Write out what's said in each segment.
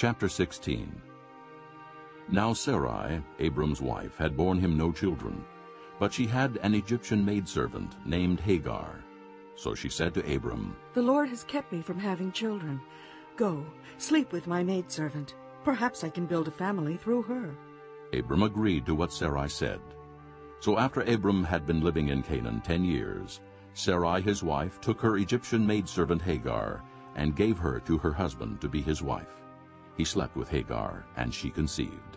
Chapter 16 Now Sarai, Abram's wife, had borne him no children, but she had an Egyptian maidservant named Hagar. So she said to Abram, The Lord has kept me from having children. Go, sleep with my maidservant. Perhaps I can build a family through her. Abram agreed to what Sarai said. So after Abram had been living in Canaan ten years, Sarai his wife took her Egyptian maidservant Hagar and gave her to her husband to be his wife. He slept with Hagar, and she conceived.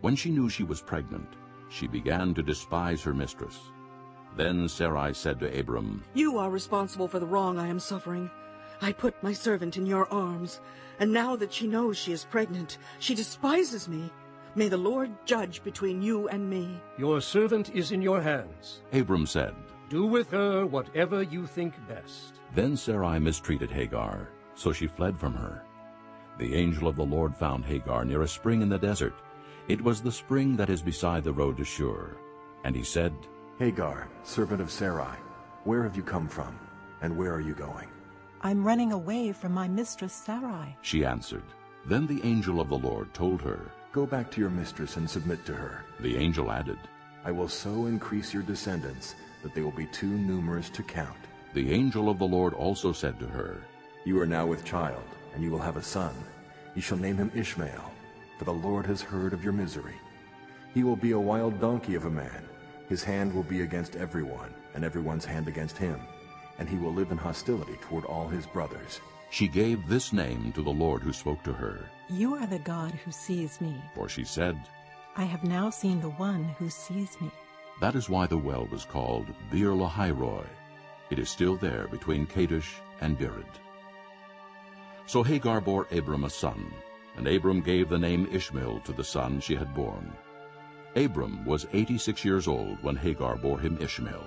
When she knew she was pregnant, she began to despise her mistress. Then Sarai said to Abram, You are responsible for the wrong I am suffering. I put my servant in your arms, and now that she knows she is pregnant, she despises me. May the Lord judge between you and me. Your servant is in your hands. Abram said, Do with her whatever you think best. Then Sarai mistreated Hagar, so she fled from her. The angel of the Lord found Hagar near a spring in the desert. It was the spring that is beside the road to Shur. And he said, Hagar, servant of Sarai, where have you come from, and where are you going? I'm running away from my mistress Sarai. She answered. Then the angel of the Lord told her. Go back to your mistress and submit to her. The angel added, I will so increase your descendants that they will be too numerous to count. The angel of the Lord also said to her, You are now with child, and you will have a son. You shall name him Ishmael, for the Lord has heard of your misery. He will be a wild donkey of a man. His hand will be against everyone, and everyone's hand against him. And he will live in hostility toward all his brothers. She gave this name to the Lord who spoke to her. You are the God who sees me. For she said, I have now seen the one who sees me. That is why the well was called Beer Lahai Roi. It is still there between Kadesh and Bered. So Hagar bore Abram a son, and Abram gave the name Ishmael to the son she had borne. Abram was eighty-six years old when Hagar bore him Ishmael.